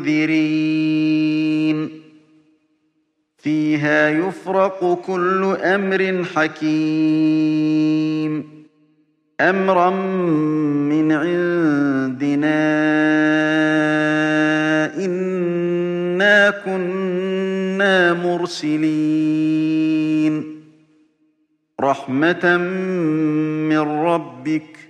منذرين. فيها يفرق كل أمر حكيم. أمرا من عندنا إنا كنا مرسلين. رحمة من ربك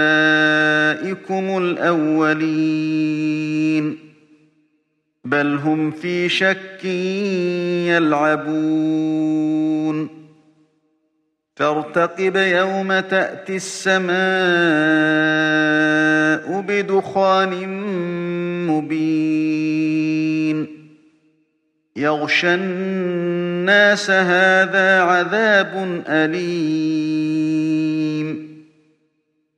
الأولين بل هم في شك يلعبون فارتقب يوم تأتي السماء بدخان مبين يغشى الناس هذا عذاب أليم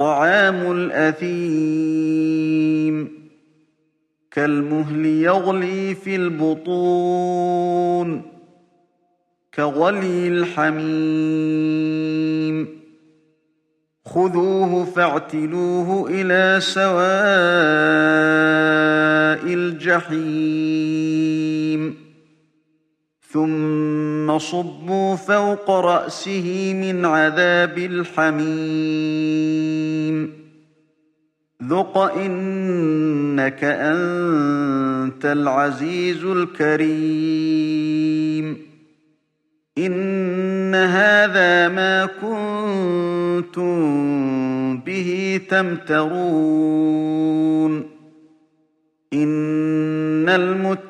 طَعَامُ الْأَثِيمِ. كَالْمُهْلِ يَغْلِي فِي الْبُطُونِ كَغَلْيِ الْحَمِيمِ. خُذُوهُ فَاعْتِلُوهُ إِلَىٰ سَوَاءِ الْجَحِيمِ. ثُمَّ صُبُّوا فَوْقَ رَأْسِهِ مِنْ عَذَابِ الْحَمِيمِ. ذُقْ إِنَّكَ أَنتَ الْعَزِيزُ الْكَرِيمُ. إِنَّ هَٰذَا مَا كُنتُم بِهِ تَمْتَرُونَ. إِنَّ الْمُتَّقِينَ